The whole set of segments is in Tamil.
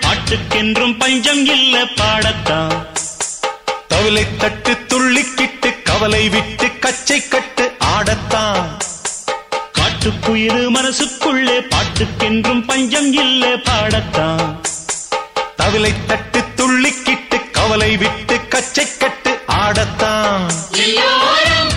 பாட்டுக்கென்றும் பஞ்சம் இல்ல பாடத்தான். தவிலை தட்டு துள்ளிக்கிட்டு கவலை விட்டு கச்சை கட்டு ஆடத்தான். காட்டுக்குயிரு மனசுக்குள்ளே பாட்டுக்கென்றும் பஞ்சம் இல்ல பாடத்தான். தவிலை தட்டு துள்ளிக்கிட்டு கவலை விட்டு கச்சை கட்டு ஆடத்தான். எல்லோரும்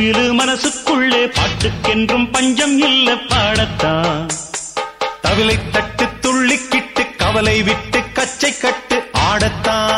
குயிலு மனசுக்குள்ளே பாட்டுக்கென்றும் பஞ்சம் இல்ல பாடத்தான் தவிலை தட்டு துள்ளிக்கிட்டு கவலை விட்டு கச்சை கட்டு ஆடத்தான்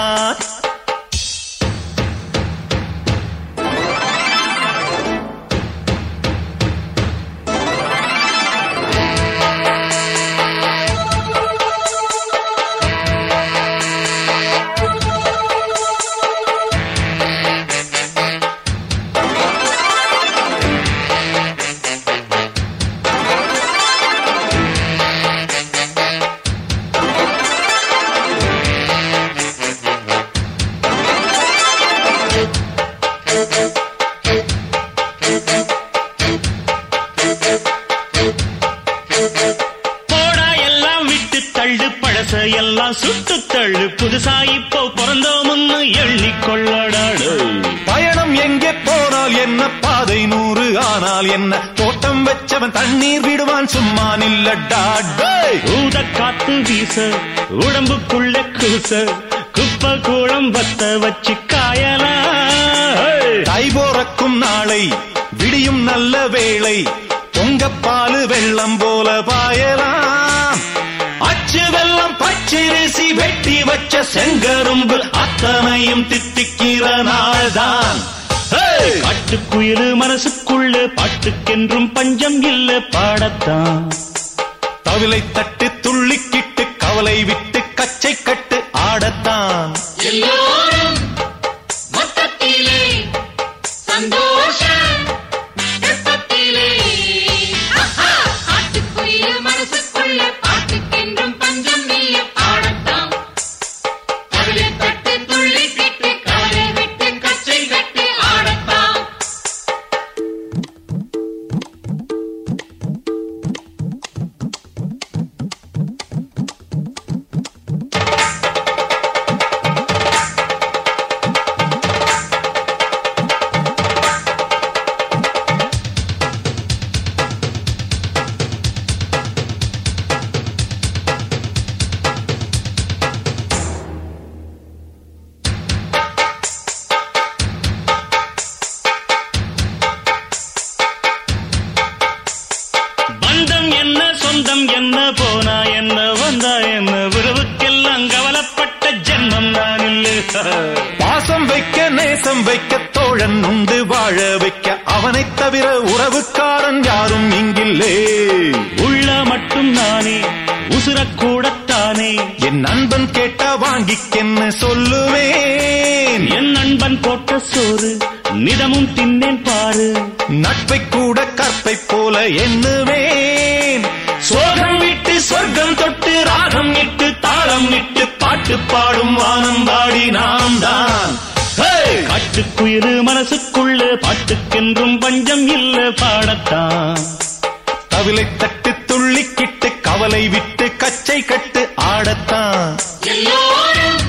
விட்டு தள்ளு பழச எல்லாம் சுட்டு தள்ளு. புதுசா இப்போ பிறந்தோம்னு எண்ணிக்கொள்ளடாடு பயணம் எங்கே போனால் என்ன? பாதை நூறு ஆனால் என்ன? தோட்டம் வச்சவன் தண்ணீர் விடுவான் சும்மா நில்லடா. ஊத காத்து வீச உடம்புக்குள்ள கூச குப்ப கூடம் வத்த வச்சு காயலா. தை போறக்கும் நாளை விடியும் நல்ல வேளை பொங்கப்பாலு வெள்ளம் போல பாயலாம் பச்சரிசி வெட்டி வச்ச செங்கரும்பு அத்தனையும் தித்திக்கிற நாள்தான். ஹேய்! காட்டுக்குயிரு மனசுக்குள்ள பாட்டுக்கென்றும் பஞ்சம் இல்ல பாடத்தான். தவிலை தட்டு துள்ளிக்கிட்டு கவலை விட்டு கச்சை கட்டு ஆடத்தான். எல்லோரும் சொந்தம் என்ன போனா என்ன வந்தா என்ன? உறவுக்கெல்லாம் கவலைப்பட்ட ஜென்மம் நான் இல்லை. பாசம் வைக்க நேசம் வைக்க தோழன் உண்டு வாழ வைக்க அவனைத் தவிர உறவுக்காரன் யாரும் இங்கில்லே. உள்ள மட்டும் நானே உசுரக்கூடத்தானே என் நண்பன் கேட்டா வாங்கிக்கென்னு சொல்லுவேன்? என் நண்பன் போட்ட சோறு நிதமும் தின்னேன் பாரு. நட்பை கூட கற்பை போல எண்ணுவேன். பாட்டு பாடும் வானம் பாடி நாம் தான். ஹேய்! காட்டுக்குயிரு மனசுக்குள்ள பாட்டுக்கென்றும் பஞ்சம் இல்ல பாடத்தான். கவிலை தட்டு துள்ளிக்கிட்டு கவலை விட்டு கச்சை கட்டு ஆடத்தான். எல்லோரும்